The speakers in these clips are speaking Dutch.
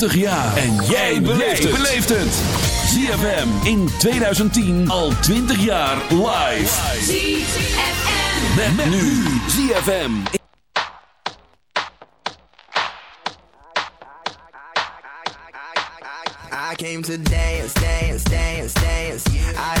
20 jaar. En jij beleeft het. ZFM in 2010 al 20 jaar live. ZFM. Met, met nu ZFM. I came to dance, dance, dance, dance. I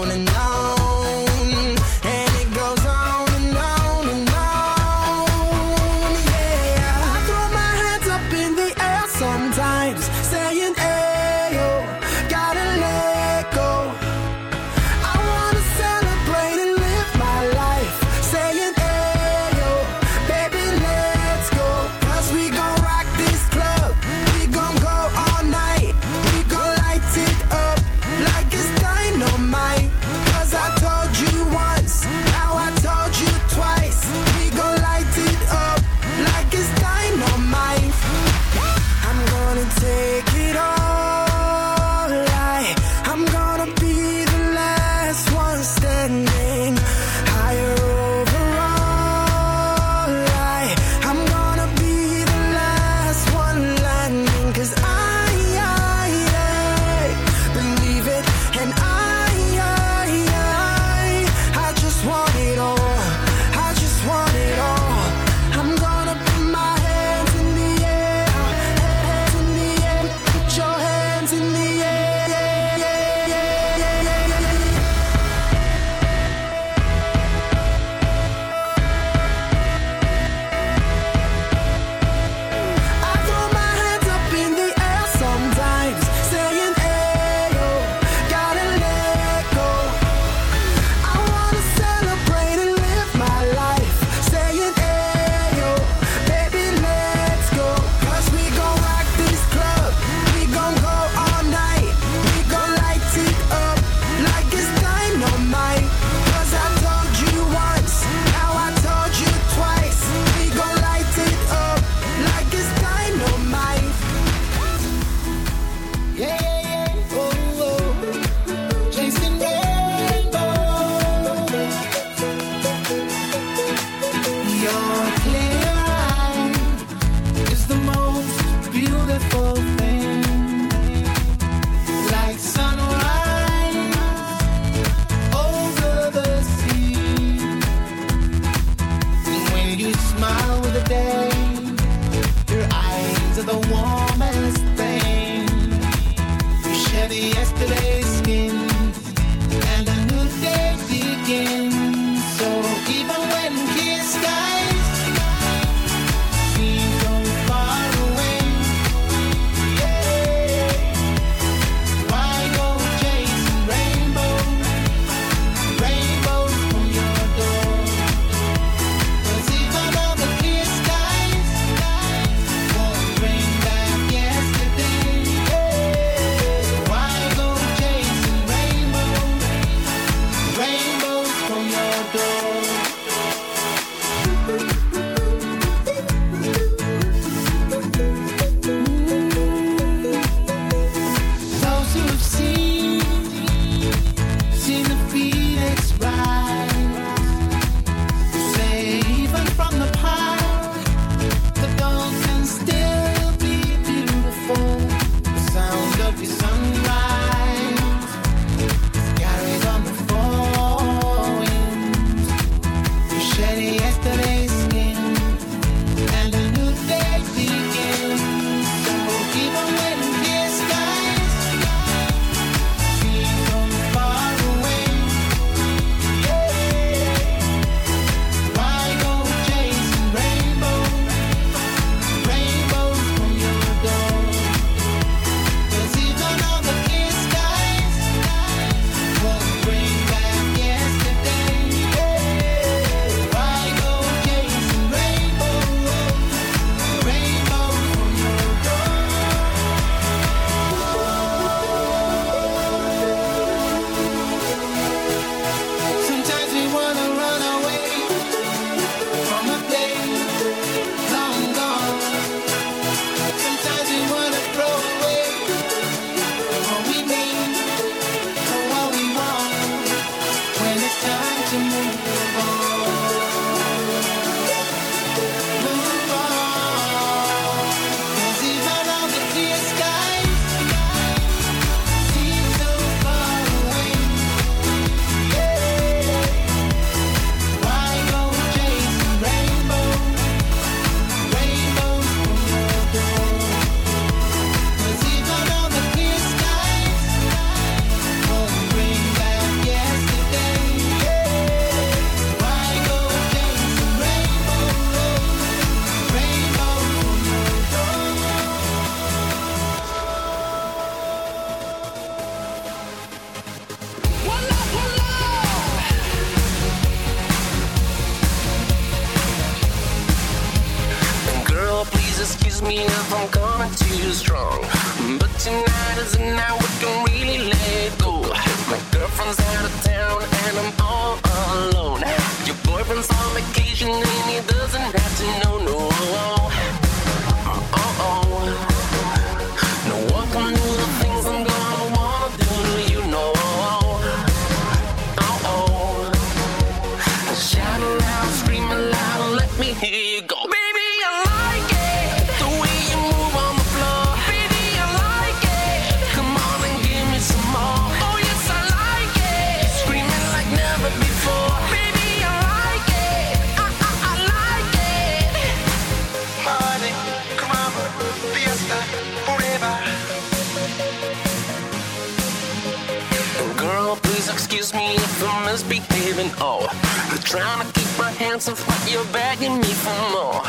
in awe. Oh. Trying to keep my hands off what you're begging me for more.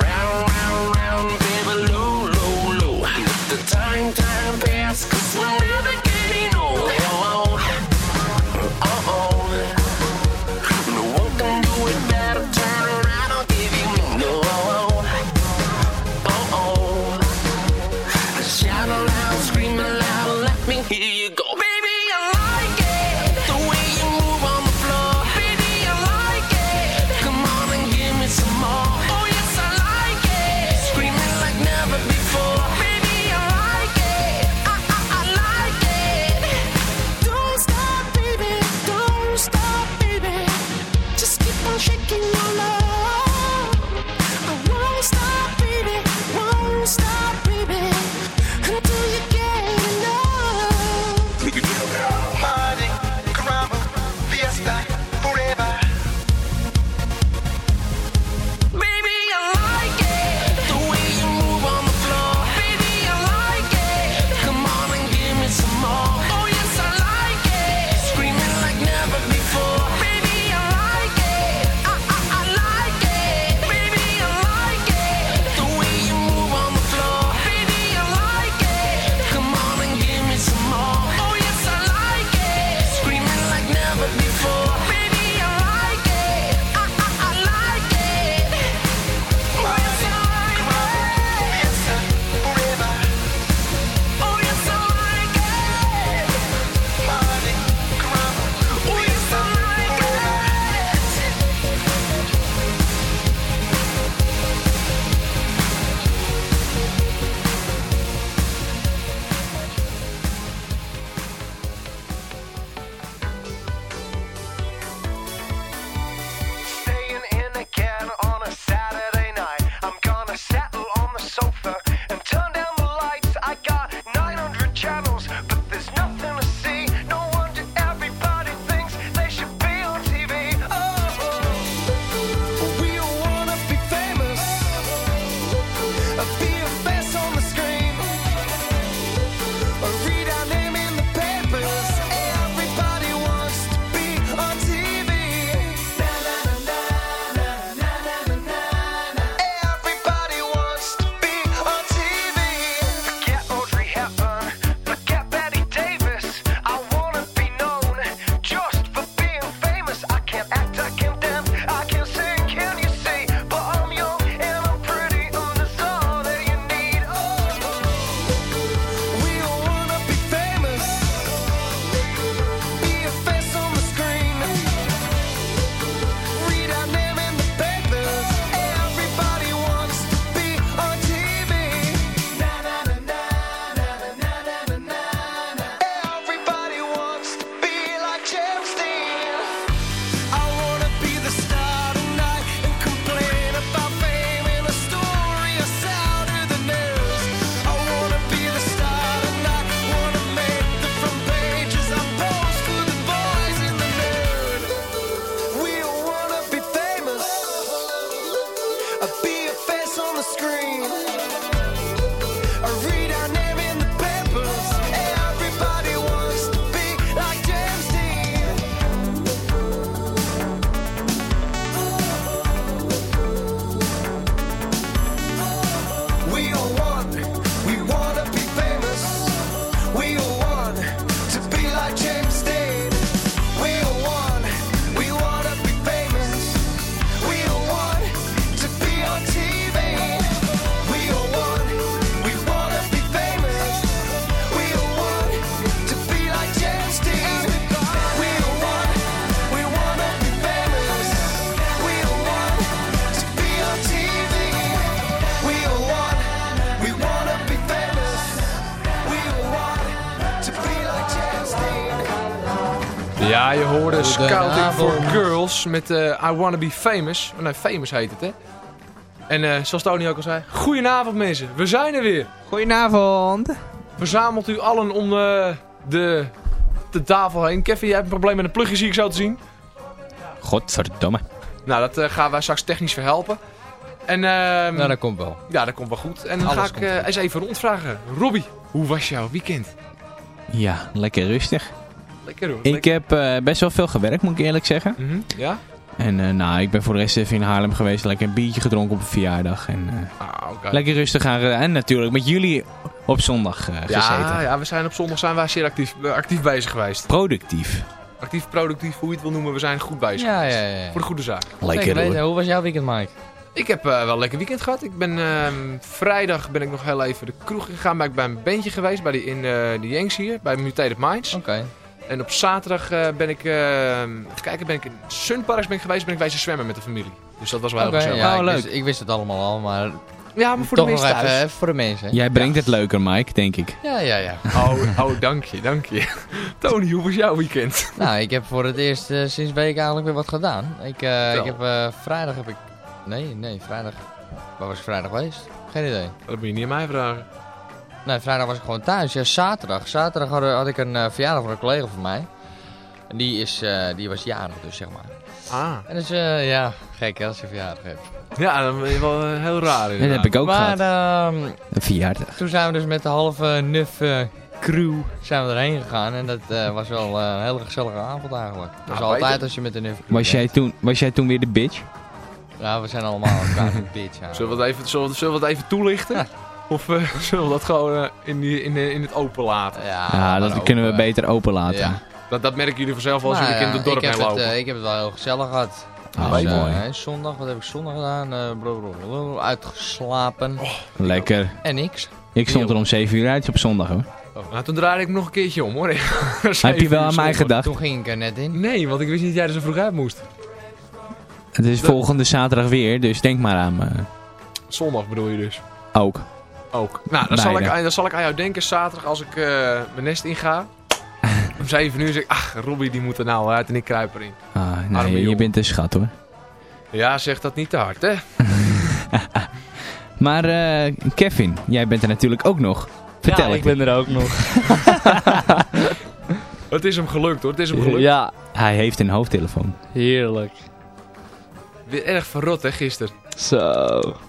Round, round, round, baby, low, low, low. The time, time pass, cause we're never Goedenavond. Girls met eh, I Wanna Be Famous. Oh, nee, Famous heet het, hè? En eh, zoals Tony ook al zei, goedenavond mensen, we zijn er weer. Goedenavond. Verzamelt u allen om eh, de, de tafel heen. Kevin, jij hebt een probleem met een plugje, zie ik zo te zien. Godverdomme. Nou, dat eh, gaan wij straks technisch verhelpen. En ehm, Nou, dat komt wel. ja, dat komt wel goed. En dan Alles ga ik eh, eens even rondvragen. Robbie, hoe was jouw weekend? Ja, lekker rustig. Lekker hoor. Ik heb eh, best wel veel gewerkt, moet ik eerlijk zeggen. Mhm, Ja? En eh, nou, ik ben voor de rest even in Haarlem geweest. Lekker een biertje gedronken op een verjaardag. En eh, Ah, oké. lekker rustig aan. En natuurlijk met jullie op zondag eh, gezeten. Ja, ja, we zijn op zondag zijn wij zeer actief, actief bezig geweest. Productief. Actief, productief, hoe je het wil noemen, we zijn goed bezig. Ja, ja, ja. Voor de goede zaak. Lekker hoor. Hoe was jouw weekend, Mike? Ik heb eh, wel een lekker weekend gehad. Ik ben ehm, vrijdag ben ik nog heel even de kroeg gegaan. Ben ik bij een bandje geweest bij die, in eh de Yanks hier, bij Mutated Minds. Oké. En op zaterdag eh, ben ik, eh, even kijken, ben ik in Sunparks ben ik geweest, ben ik wezen zwemmen met de familie. Dus dat was wel Oké, heel gezellig. ja, Oh, ik, leuk. wist, ik wist het allemaal al, maar Ja, maar voor toch de mensen even voor de mensen. Jij brengt het leuker, Mike, denk ik. Ja, ja, ja. Oh, oh, dank je, dank je. Tony, hoe was jouw weekend? nou, ik heb voor het eerst eh, sinds week eigenlijk weer wat gedaan. Ik, eh, ik heb vrijdag heb ik... Nee, nee, vrijdag... Waar was ik vrijdag geweest? Geen idee. Dat moet je niet aan mij vragen. Nee, vrijdag was ik gewoon thuis. Ja, zaterdag. Zaterdag had, had ik een eh, verjaardag van een collega van mij. En die, is, eh, die was jarig dus, zeg maar. Ah. En dus, eh, ja, gek hè, als je verjaardag hebt. Ja, dat is wel heel raar Dat heb ik ook maar gehad. ehm, Een verjaardag. toen zijn we dus met de halve nuf eh, crew zijn we erheen gegaan. En dat eh, was wel eh, een hele gezellige avond eigenlijk. Dat is Nou, altijd als je met de nuf crew Was jij, bent. toen, was jij toen weer de bitch? Ja, we zijn allemaal elkaar een bitch. Ja. Zullen we het even, zullen we, zullen we het even toelichten? Of eh, zullen we dat gewoon eh, in, die, in, in het open laten? Ja, dat kunnen we beter open laten. Ja. Dat, dat merken jullie vanzelf wel als Nou jullie in het dorp ik heb heen het, lopen. eh, ik heb het wel heel gezellig gehad. Ah, Dus, mooi. hè, zondag, wat heb ik zondag gedaan? Eh, bro, bro, bro, uitgeslapen. Lekker. En niks. Ik stond er om 7 uur uit op zondag hoor. Nou, toen draaide ik nog een keertje om hoor. Heb je wel aan mij gedacht? Toen ging ik er net in. Nee, want ik wist niet dat jij er zo vroeg uit moest. Het is volgende zaterdag weer, dus denk maar aan me. Zondag bedoel je dus. Ook. Ook. Nou, dan zal, ik, dan zal ik aan jou denken zaterdag als ik eh, mijn nest inga. Om 7 uur zeg ik, ach, Robbie die moet er nou uit en ik kruip erin. Ah, Arme nee, je bent een schat hoor. Ja, zeg dat niet te hard, hè? Maar eh, Kevin, jij bent er natuurlijk ook nog. Vertel ja, ik ben er ook nog. Het is hem gelukt hoor, het is hem gelukt. Ja, Hij heeft een hoofdtelefoon. heerlijk. Weer erg verrot hè, gisteren. Zo,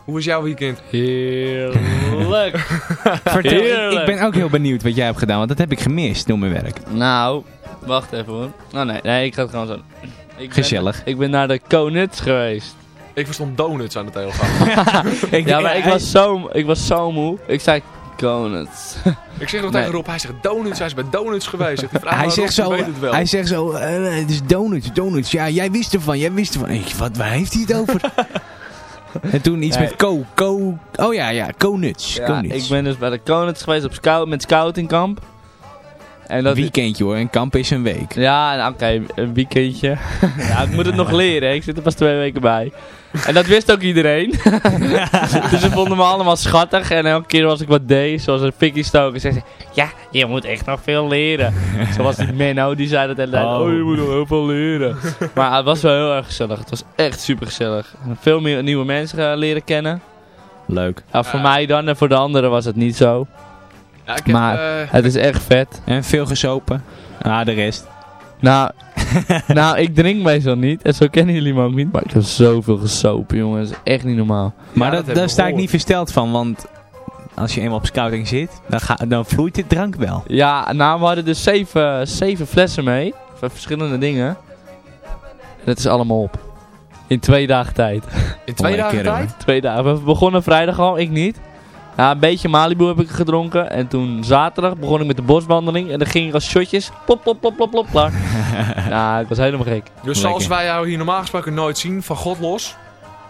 Hoe was jouw weekend? heerlijk. Vertel, ik, Heerlijk. ik ben ook heel benieuwd wat jij hebt gedaan, want dat heb ik gemist door mijn werk. nou, wacht even hoor. Oh nee, nee, ik ga het gewoon zo. Ik ben- Gezellig. ik ben naar de Konuts geweest. Ik verstond donuts aan de telefoon. Ja, maar ik was zo, ik was zo moe. Ik zei Konuts. ik zeg nog Nee. tegen Rob, hij zegt donuts, hij is bij donuts geweest. Hij zegt Rob, zo, weet het wel. hij zegt zo, het is donuts, donuts. Ja, jij wist ervan, jij wist ervan. Ik, wat, waar heeft hij het over? en toen iets Nee. met co, co, oh ja, ja, co-nuts. Ja, ik ben dus bij de Konuts geweest op scout, met scoutingkamp. En dat Weekendje hoor, en kamp is een week. Ja, nou, oké, een weekendje. ja, ik moet het nog leren, hè. ik zit er pas twee weken bij. En dat wist ook iedereen. dus ze vonden me allemaal schattig. En elke keer als ik wat deed, zoals een fikkie stoken, zei ze... Ja, je moet echt nog veel leren. Zoals die Menno, die zei dat de hele tijd. Oh. Oh, je moet nog heel veel leren. maar het was wel heel erg gezellig. Het was echt super gezellig. Veel meer nieuwe mensen eh, leren kennen. Leuk. Ja, voor Ja. mij dan en voor de anderen was het niet zo. Ja, ik heb, Maar- eh, Het is echt vet. En veel gesopen. Ah, de rest. Nou, nou, ik drink meestal niet. En zo kennen jullie me ook niet. Maar ik heb zoveel gesopen, jongen. Dat is echt niet normaal. Maar dat dat, heb daar sta ik niet versteld van, want als je eenmaal op scouting zit, dan, ga, dan vloeit dit drank wel. Ja, nou, we hadden dus zeven, zeven flessen mee. Van verschillende dingen. En dat is allemaal op. In twee dagen tijd. in twee dagen Lekker, tijd? Twee dagen. We begonnen vrijdag al, ik niet. Ja, een beetje Malibu heb ik gedronken. En toen zaterdag begon ik met de boswandeling. En dan ging ik als shotjes. Plop, plop, plop, plop, plop, klaar. ja, ik was helemaal gek. Dus Lekker. zoals wij jou hier normaal gesproken nooit zien, van God los.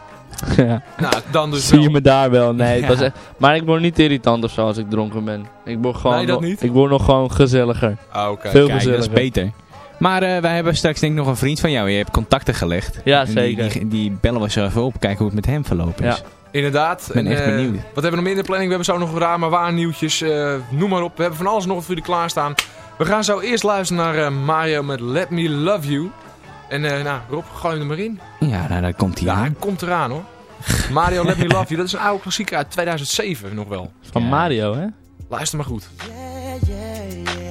ja. Nou, dan dus Zie je wel. me daar wel? Nee, het was echt... Maar ik word niet irritant of zo als ik dronken ben. Ik word gewoon... Nee, dat nog- niet? Ik word nog gewoon gezelliger. Ah, oké. Veel Kijk, dat is gezelliger. beter. Maar eh, wij hebben straks denk ik nog een vriend van jou. Je hebt contacten gelegd. Ja, die- zeker. Die, die, bellen we zo even op. Kijken hoe het met hem verlopen is. Ja. Inderdaad. Ik ben En, echt eh, benieuwd. Wat hebben we nog meer in de planning? We hebben zo nog raar maar waar nieuwtjes. eh, noem maar op. We hebben van alles nog wat voor jullie klaarstaan. We We gaan zo eerst luisteren naar eh, Mario met Let Me Love You. En eh, nou, Rob, gooi hem er maar in. Ja, nou, daar komt hij Ja, aan. komt eraan hoor. Mario Let Me Love You, dat is een oude klassieker uit 2007 nog wel. Van Ja. Mario, hè? Luister maar goed. Yeah, yeah, yeah.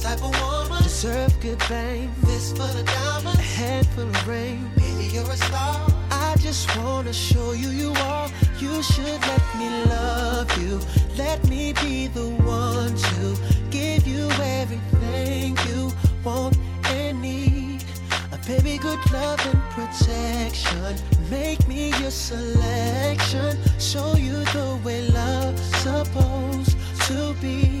Type of woman deserve good. This full of diamonds, a head full of rain. Baby, you're a star. I just wanna show you you are. You should let me love you. Let me be the one to give you everything you want and need. A baby, good love and protection. Make me your selection. Show you the way love's supposed to be.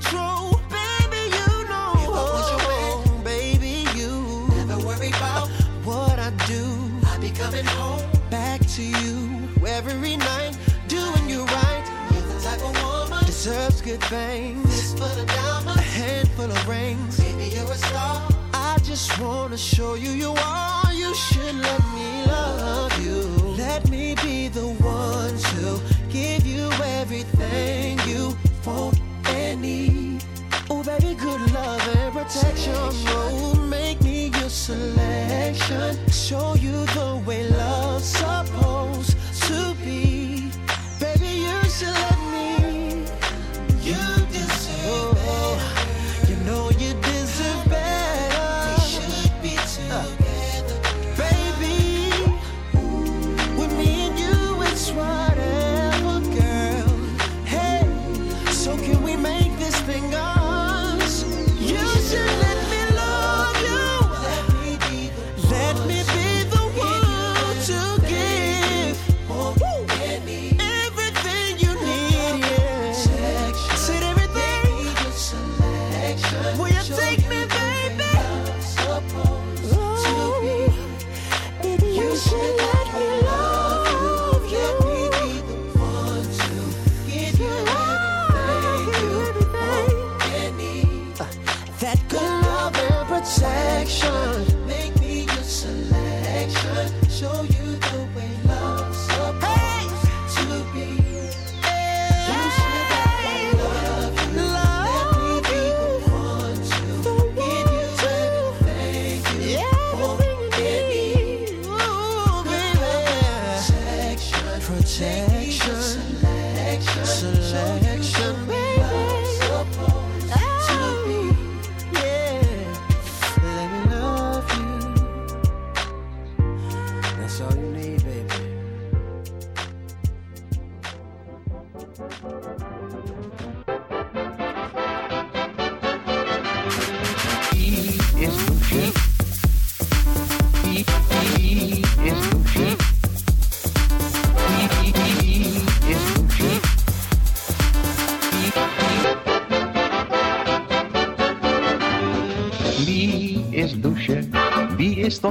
control. Baby, you know. If I was your man, baby, you never worry about what I do. I'd be coming home back to you every night, doing you right. You're the type of woman deserves good things. This of diamonds, a handful of rings. Baby, you're a star. I just wanna show you you are. You should let me love you. Let me be the one to give you everything you want and need. Baby, good love and protection. Oh, make me your selection. Show you the way love's supposed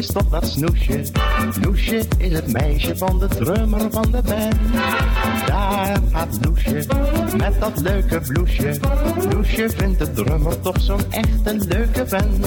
Is toch dat snoesje? Loesje is het meisje van de drummer van de band. Daar gaat Loesje met dat leuke bloesje. Loesje vindt de drummer toch zo'n echt een leuke vent.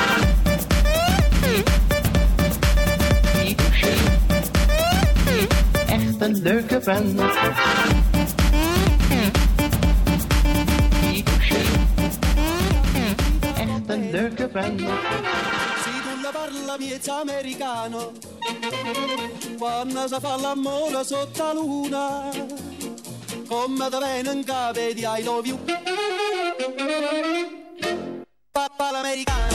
Leuke vent. Si tu la parla miezza americano, quando si fa l'amore sotto la luna, come da venen cave di I love you. Papà l'americano.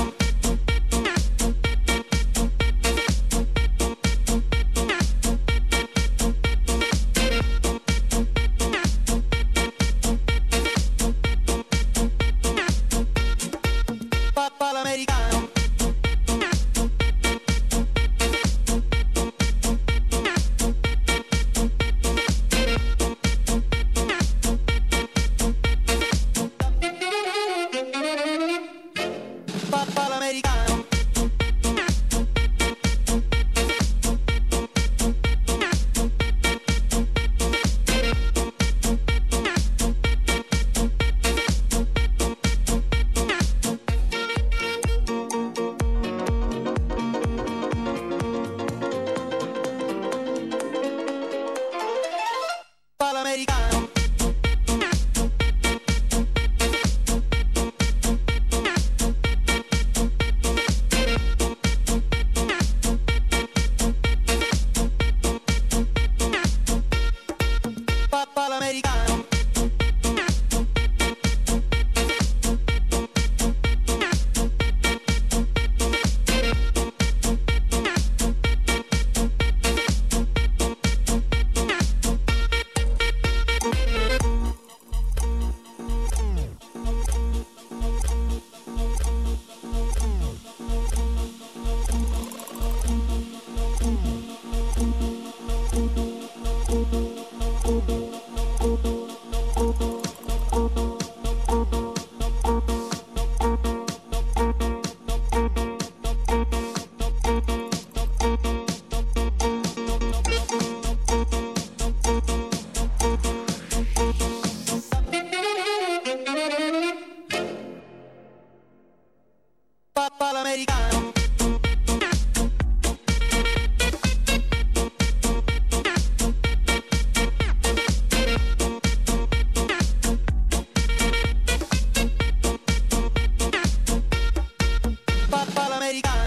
Pop, pa, la.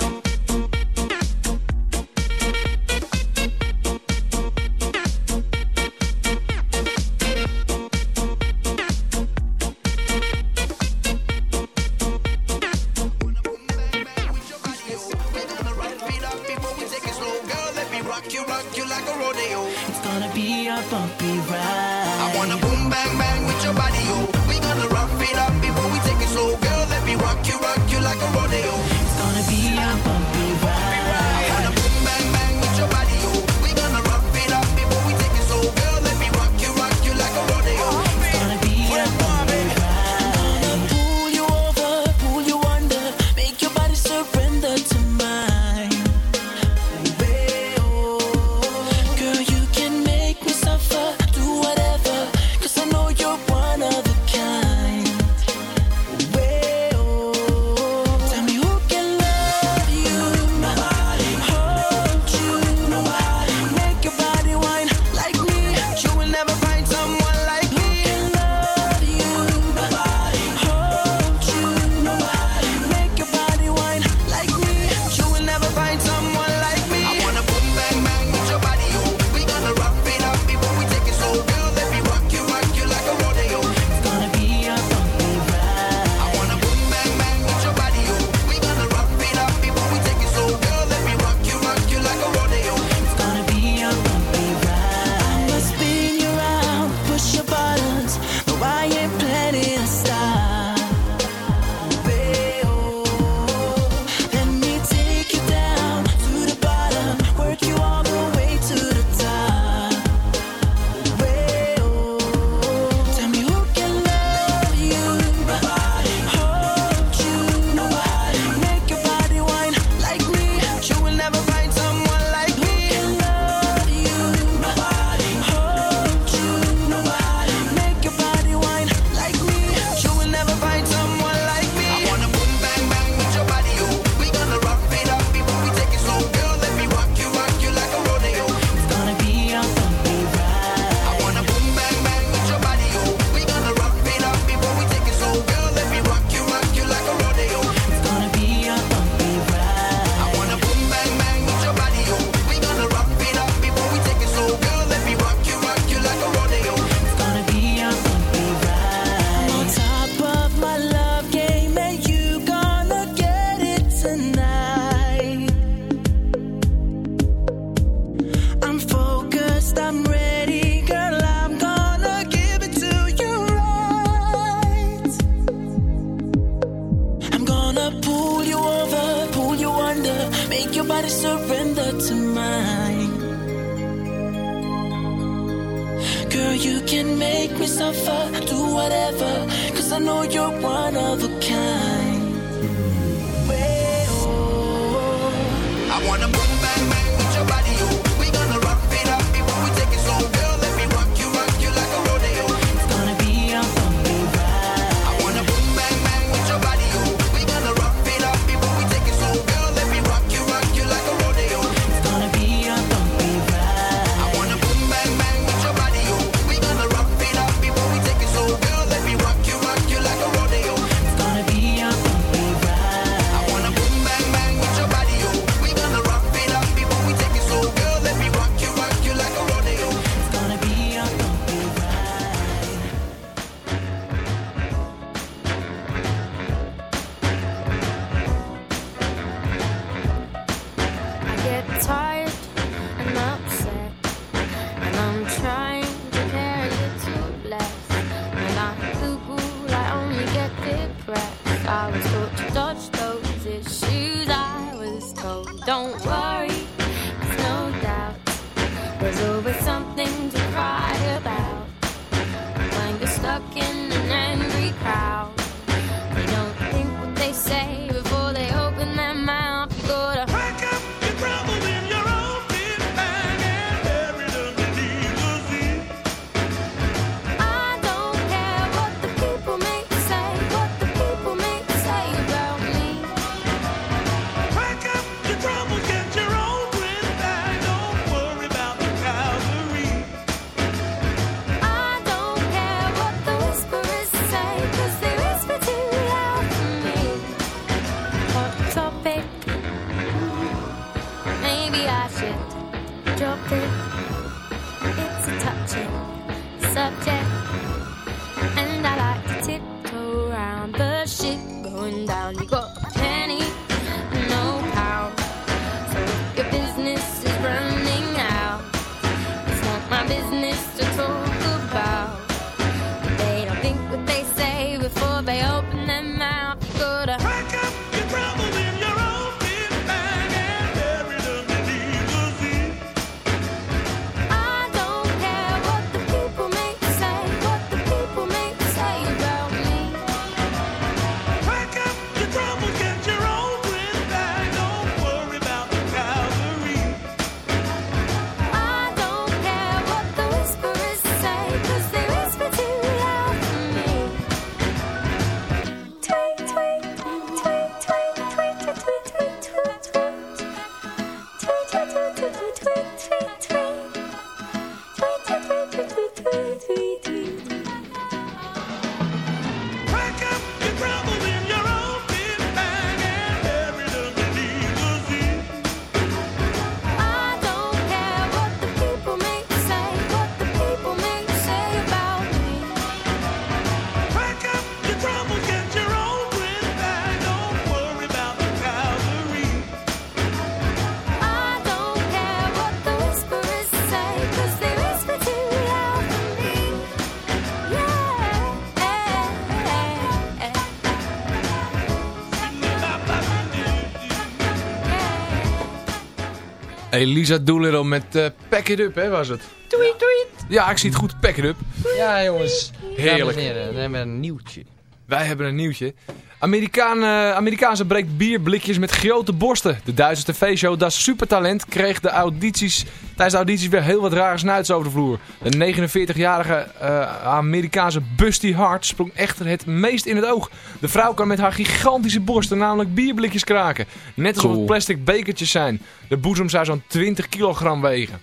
Elisa Doolittle met eh, Pack It Up, hè, was het? Tweet, tweet. Ja, ik zie het goed. Pack It Up. Ja, jongens. Heerlijk. We hebben een nieuwtje. Wij hebben een nieuwtje. Amerikaan, eh, Amerikaanse breekt bierblikjes met grote borsten. De Duitse tv-show Das Supertalent kreeg de audities, tijdens de audities weer heel wat rare snuits over de vloer. De 49-jarige eh, Amerikaanse Busty Hart sprong echter het meest in het oog. De vrouw kan met haar gigantische borsten namelijk bierblikjes kraken. Net alsof het plastic bekertjes zijn. De boezem zou zo'n 20 kilogram wegen.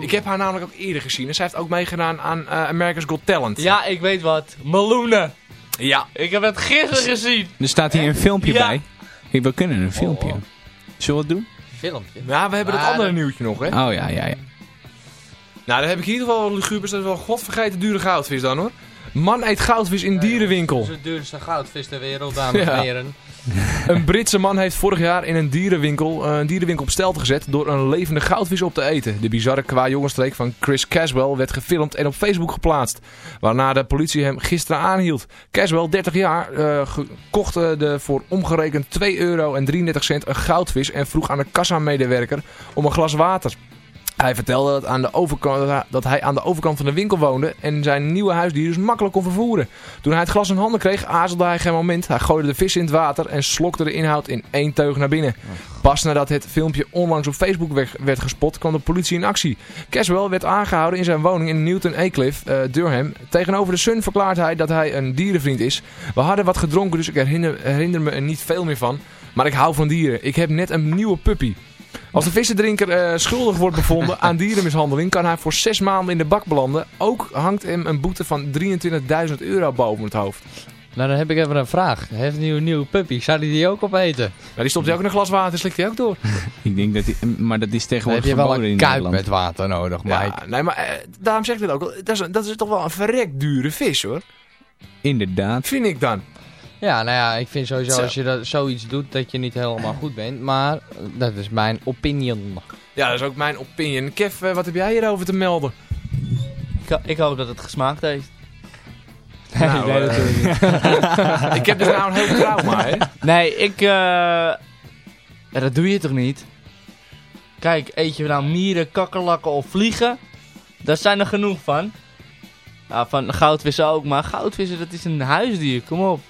Ik heb haar namelijk ook eerder gezien. En zij heeft ook meegedaan aan eh, America's Got Talent. Ja, ik weet wat. Meloenen. Ja. Ik heb het gisteren gezien. Er staat hier een filmpje Ja. bij. Hey, we kunnen een filmpje. Zullen we het doen? Filmpje. Ja, we hebben het Maar, andere nieuwtje nog, hè? Oh ja, ja, ja. Nou, dan heb ik in ieder geval lugubers. Dat is wel godvergeten dure goudvis dan, hoor. Man eet goudvis in dierenwinkel. Dat is de duurste goudvis ter wereld, dames en Ja. heren. Een Britse man heeft vorig jaar in een dierenwinkel, eh, een dierenwinkel op stelte gezet door een levende goudvis op te eten. De bizarre qua-jongensstreek van Chris Caswell werd gefilmd en op Facebook geplaatst. Waarna de politie hem gisteren aanhield. Caswell, 30 jaar, eh, ge- kocht eh, de voor omgerekend 2 euro en 33 cent een goudvis en vroeg aan de kassamedewerker om een glas water. Hij vertelde dat, aan de dat hij- aan de overkant van de winkel woonde en zijn nieuwe huisdier dus makkelijk kon vervoeren. Toen hij het glas in handen kreeg, aarzelde hij geen moment. Hij gooide de vis in het water en slokte de inhoud in één teug naar binnen. Pas nadat het filmpje onlangs op Facebook werd, gespot, kwam de politie in actie. Caswell werd aangehouden in zijn woning in Newton Aycliffe, eh, Durham. Tegenover de Sun verklaart hij dat hij een dierenvriend is. We hadden wat gedronken, dus ik herinner, herinner me er niet veel meer van. Maar ik hou van dieren. Ik heb net een nieuwe puppy. Als de vissendrinker eh, schuldig wordt bevonden aan dierenmishandeling, kan hij voor zes maanden in de bak belanden. Ook hangt hem een boete van 23.000 euro boven het hoofd. Nou, dan heb ik even een vraag. Heeft een nieuwe, nieuwe puppy, zou die die ook opeten? Ja, die stopt hij ook in een glas water en slikt hij ook door. Ik denk dat die, maar dat is Dan tegenwoordig heb je wel een in kuip Nederland. met water nodig, Ja, nee, maar eh, daarom zeg ik dit ook. Dat is, dat is toch wel een verrekt dure vis hoor. Inderdaad. Vind ik dan. Ja, nou ja, ik vind sowieso Zo. als je dat, zoiets doet dat je niet helemaal goed bent. Maar eh, dat is mijn opinion. Ja, dat is ook mijn opinion. Kev, eh, wat heb jij hierover te melden? Ik, ik hoop dat het gesmaakt heeft. Nou, nee, eh, natuurlijk niet. ik heb dus nou een heel trauma, hè? Nee, ik... eh ja, dat doe je toch niet? Kijk, eet je nou mieren, kakkerlakken of vliegen? Daar zijn er genoeg van. Ja, van goudvissen ook, maar goudvissen dat is een huisdier, kom op.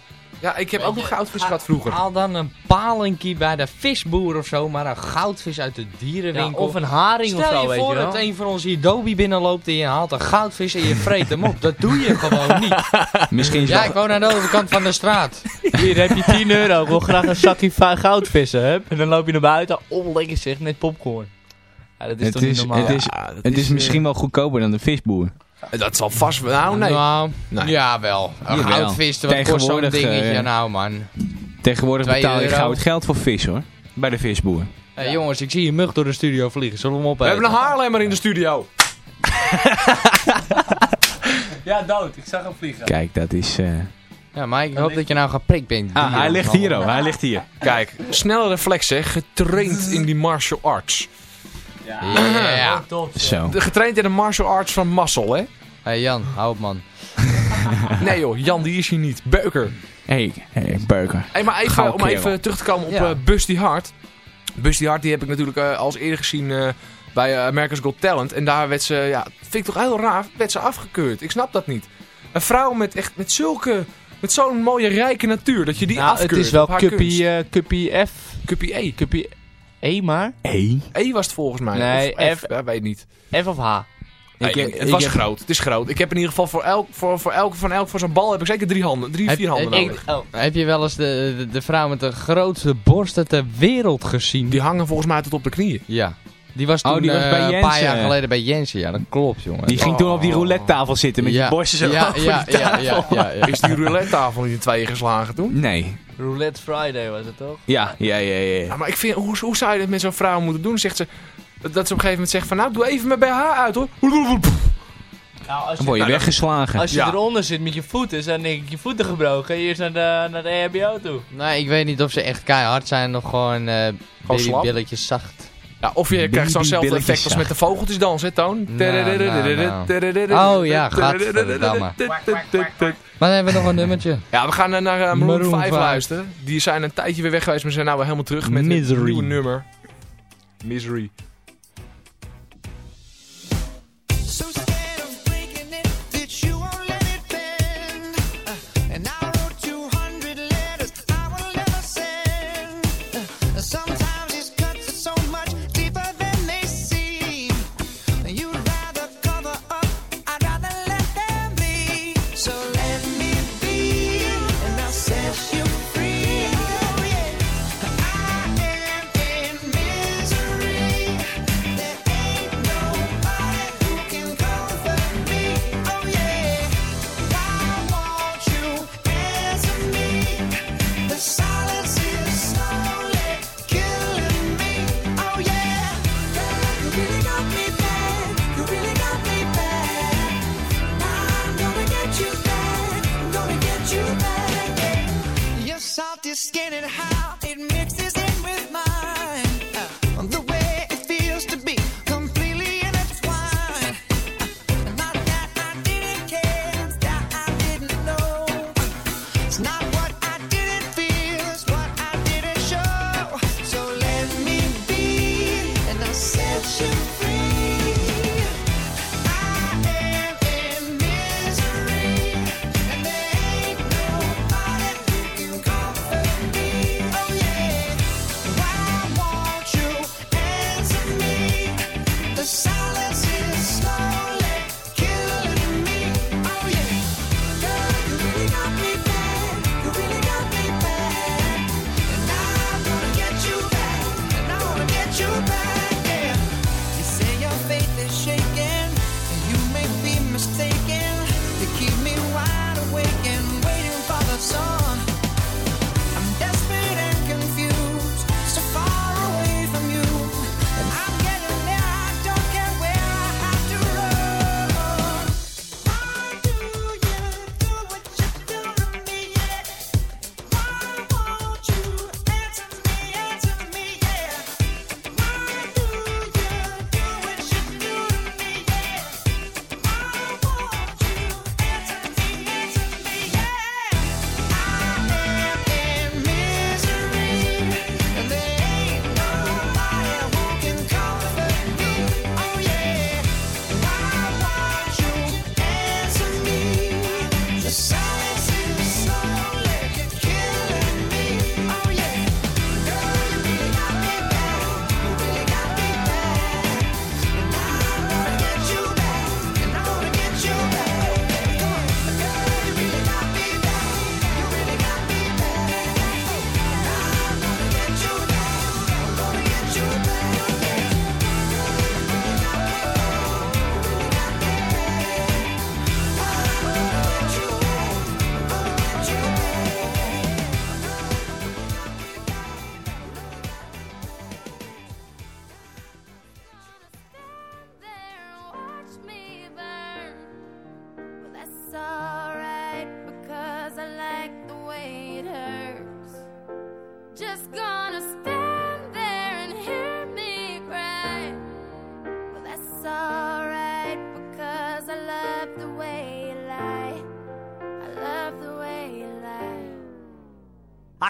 Ja, ik heb ook nog goudvis gehad vroeger. Haal dan een palinkie bij de visboer of zo, maar een goudvis uit de Ja, dierenwinkel. of een haring Stel of zo, je weet voor je wel. dat een van ons hier Dobie binnenloopt en je haalt een goudvis en je vreet hem op. Dat doe je gewoon niet. Misschien is Ja, ik woon aan de overkant van de straat. Hier heb je 10 euro, ik wil graag een zakje goudvissen, hè? En dan loop je naar buiten, oh lekker zeg, net popcorn. Ja, dat is het toch niet is, normaal? het is, Ja, dat het is is, misschien wel goedkoper dan de visboer. Dat zal vast wel. Nou, nee. Nou, Nee. ja wel. Een goudvis, wat kost zo'n dingetje eh, nou man. Tegenwoordig betaal je goud geld voor vis hoor. Bij de visboer. Hey, jongens, ik zie een mug door de studio vliegen. Zullen we hem We opeten? hebben een Haarlemmer in de studio. Ja, dood. Ik zag hem vliegen. Kijk, dat is... eh, Ja, maar ik hoop dat je nou geprikt bent. Ah, hij ligt hier oh. Hij ligt hier. Kijk, snelle reflexen, getraind in die martial arts. Ja. Zo. De, getraind in de martial arts van Muscle, hè? Hey Jan, hou op man. Nee joh, Jan die is hier niet. Beuker. Hé, hey, Beuker. Hey, maar even, Gauw om kerel. even terug te komen op Ja. eh Busty Hart. Busty Hart die heb ik natuurlijk eh, al eens eerder gezien eh, bij eh, America's Got Talent. En daar werd ze, ja, vind ik toch heel raar, werd ze afgekeurd. Ik snap dat niet. Een vrouw met echt met zulke, met zo'n mooie rijke natuur, dat je die Nou, afkeurt het is wel op haar kunst. Cuppie, eh Cuppie F. Cuppie E. Cuppie E maar? Hé. E was het volgens mij. Nee, Of F. Ja, weet niet. F of H? Ik het ik was heb- groot. Het is groot. Ik heb in ieder geval voor elk, voor, voor elk, van elk voor zo'n bal heb ik zeker drie handen. Drie, Heb- vier handen ik- nodig. Oh. Heb je wel eens de, de, de vrouw met de grootste borsten ter wereld gezien? Die hangen volgens mij tot op de knieën. Ja. Die was Oh, toen die was eh, bij een paar jaar geleden bij Jensen. Ja, dat klopt, jongen. Die ging toen op die roulette tafel zitten met ja. je borsten zo ja, over ja, die ja, tafel. ja, ja, ja. Is die roulette tafel niet in tweeën geslagen toen? Nee. Roulette Friday was het toch? Ja, ja, ja, ja. Ja, maar ik vind, hoe, hoe zou je dat met zo'n vrouw moeten doen? Zegt ze, dat, ze op een gegeven moment zegt van, nou, doe even mijn BH uit hoor. Nou, als Dan word je Nou, weggeslagen. Als je Ja. eronder zit met je voeten, dan denk ik je voeten gebroken. Eerst naar de, naar de EHBO toe. Nee, ik weet niet of ze echt keihard zijn of gewoon eh slap? babybilletjes zacht. Ja, of je krijgt zo'nzelfde effect als met de vogeltjes dansen, hè, Toon? Oh ja, gadverdamme. Maar dan hebben we nog een nummertje. Ja, we gaan naar uh, Maroon Maroon 5 5. luisteren. Die zijn een tijdje weer weg geweest, maar zijn nou weer helemaal terug met Misery. een nieuwe nummer. Misery.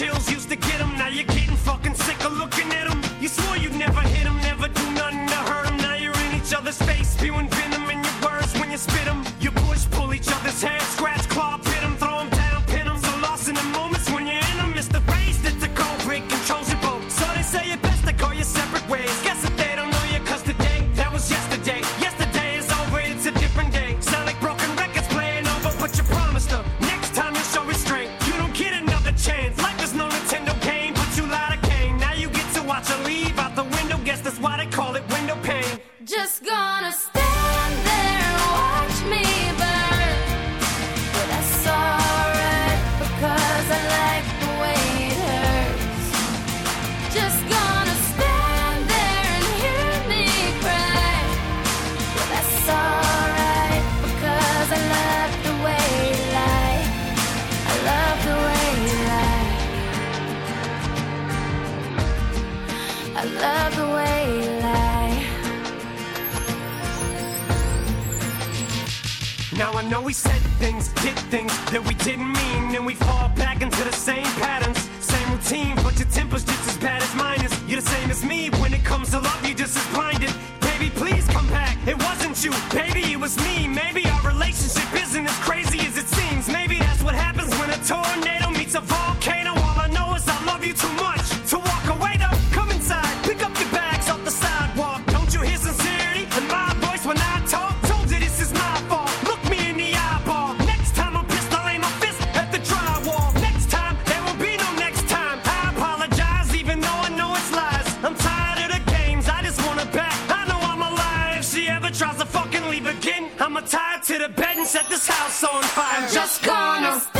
chills you Tries to fucking leave again. I'm going to tie to the bed and set this house on fire. I'm just gonna.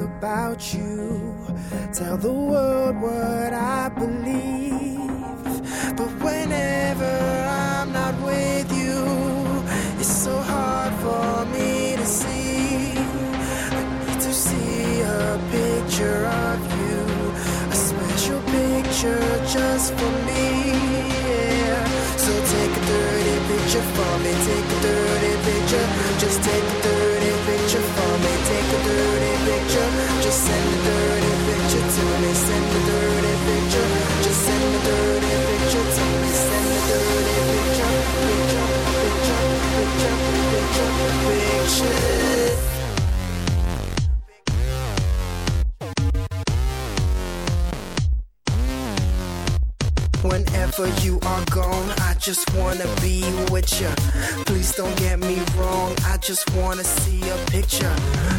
about you. Tell the world what Whenever you are gone, I just wanna be with you. Please don't get me wrong, I just wanna see a picture.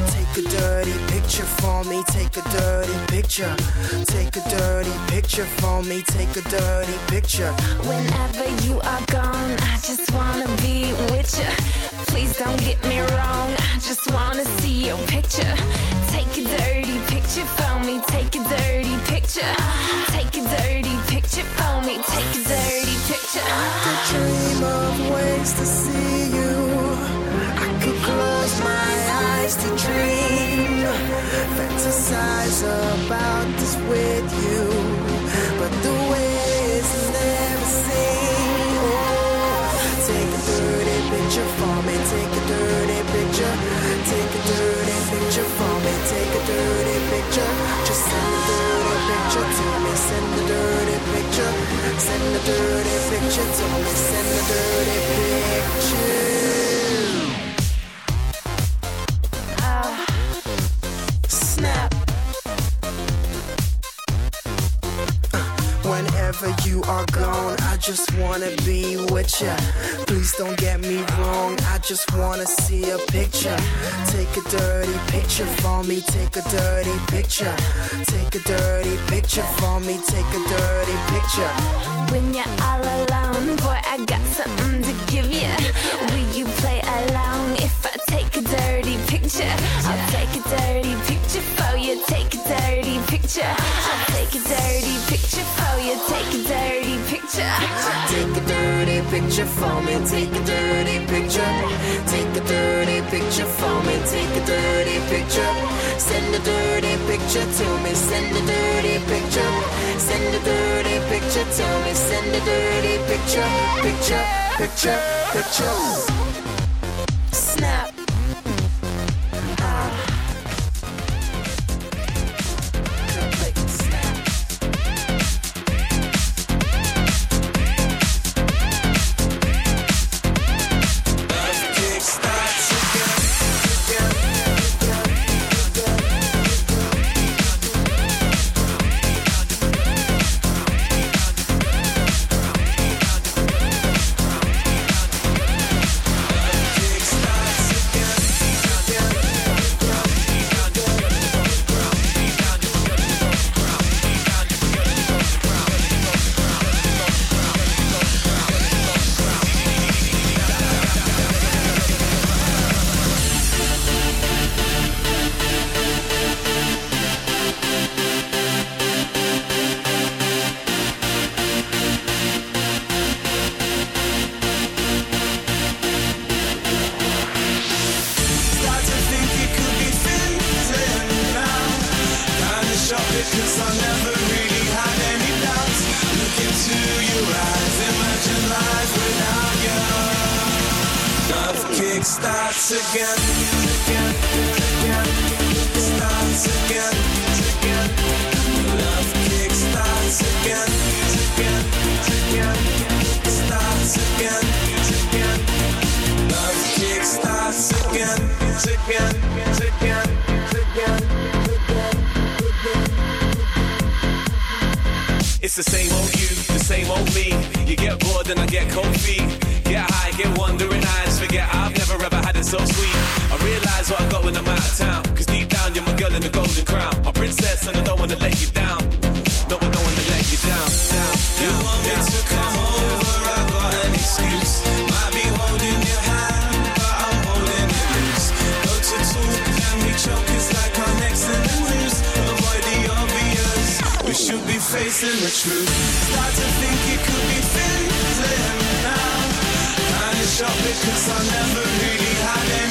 Take a dirty picture for me, take a dirty picture. Take a dirty picture for me, take a dirty picture. Whenever you are gone, I just wanna be with you please don't get me wrong. I just wanna see your picture. Take a dirty picture for me. Take a dirty picture. Take a dirty picture for me. Take a dirty picture. I could dream of ways to see you. I could close my eyes to dream. Fantasize about this with you. But the way picture for me. Take a dirty picture. Take a dirty picture for me. Take a dirty picture. Just send a dirty picture to me. Send a dirty picture. Send a dirty picture to me. Send a dirty picture. Whenever you are gone, I just wanna be with ya. Please don't get me wrong, I just wanna see a picture. Take a dirty picture for me, take a dirty picture. Take a dirty picture for me, take a dirty picture. When you're all alone, boy, I got something to give you. Will you play along if I take a dirty picture? I'll take a dirty picture for you. Take a dirty picture. I'll take a dirty picture for you. Take a dirty picture. Take a dirty picture for me, take a dirty picture. Take a dirty picture for me, take a dirty picture. Send a dirty picture to me, send a dirty picture. Send a dirty picture to me, send a dirty picture. Picture, picture, picture. It's the same old you, the same old me. You get bored and I get cold feet. Get high, get wandering eyes. Forget I've never ever had it so sweet. What I got when I'm out of town. Cause deep down you're my girl in the golden crown. My princess and I don't wanna let you down. No, I don't wanna let you down. down, You down, want me to come over? I got an excuse. Might be holding your hand, but I'm holding it loose. Go to talk, then we choke. It's like our next in the news. Avoid the obvious. We should be facing the truth. Start to think it could be fitting now. Kinda shocked because I never really had any.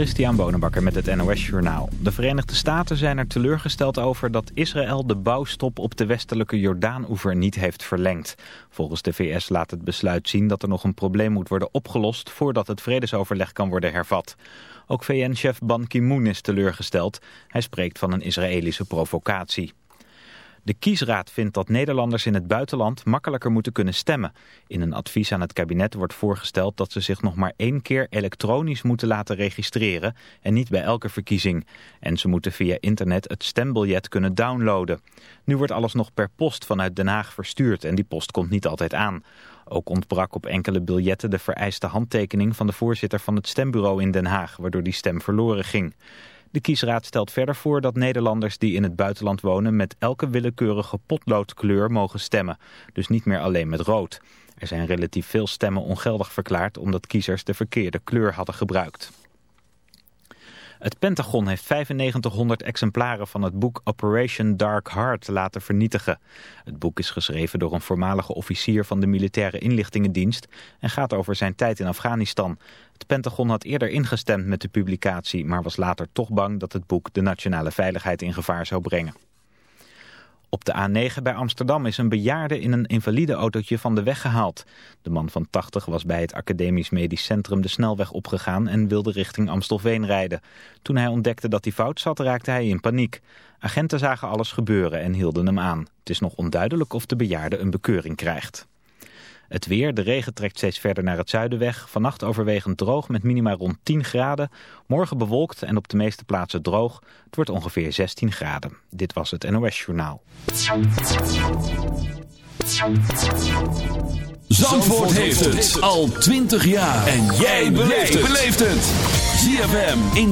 Christian Bonenbakker met het NOS Journaal. De Verenigde Staten zijn er teleurgesteld over dat Israël de bouwstop op de westelijke Jordaanoever niet heeft verlengd. Volgens de VS laat het besluit zien dat er nog een probleem moet worden opgelost voordat het vredesoverleg kan worden hervat. Ook VN-chef Ban Ki-moon is teleurgesteld. Hij spreekt van een Israëlische provocatie. De kiesraad vindt dat Nederlanders in het buitenland makkelijker moeten kunnen stemmen. In een advies aan het kabinet wordt voorgesteld dat ze zich nog maar één keer elektronisch moeten laten registreren en niet bij elke verkiezing. En ze moeten via internet het stembiljet kunnen downloaden. Nu wordt alles nog per post vanuit Den Haag verstuurd en die post komt niet altijd aan. Ook ontbrak op enkele biljetten de vereiste handtekening van de voorzitter van het stembureau in Den Haag, waardoor die stem verloren ging. De kiesraad stelt verder voor dat Nederlanders die in het buitenland wonen met elke willekeurige potloodkleur mogen stemmen. Dus niet meer alleen met rood. Er zijn relatief veel stemmen ongeldig verklaard omdat kiezers de verkeerde kleur hadden gebruikt. Het Pentagon heeft 9500 exemplaren van het boek Operation Dark Heart laten vernietigen. Het boek is geschreven door een voormalige officier van de militaire inlichtingendienst en gaat over zijn tijd in Afghanistan. Het Pentagon had eerder ingestemd met de publicatie, maar was later toch bang dat het boek de nationale veiligheid in gevaar zou brengen. Op de A9 bij Amsterdam is een bejaarde in een invalide autootje van de weg gehaald. De man van 80 was bij het Academisch Medisch Centrum de snelweg opgegaan en wilde richting Amstelveen rijden. Toen hij ontdekte dat hij fout zat, raakte hij in paniek. Agenten zagen alles gebeuren en hielden hem aan. Het is nog onduidelijk of de bejaarde een bekeuring krijgt. Het weer, de regen trekt steeds verder naar het zuiden weg. Vannacht overwegend droog met minima rond 10 graden. Morgen bewolkt en op de meeste plaatsen droog. Het wordt ongeveer 16 graden. Dit was het NOS Journaal. Zandvoort heeft het al 20 jaar. En jij beleeft het. ZFM in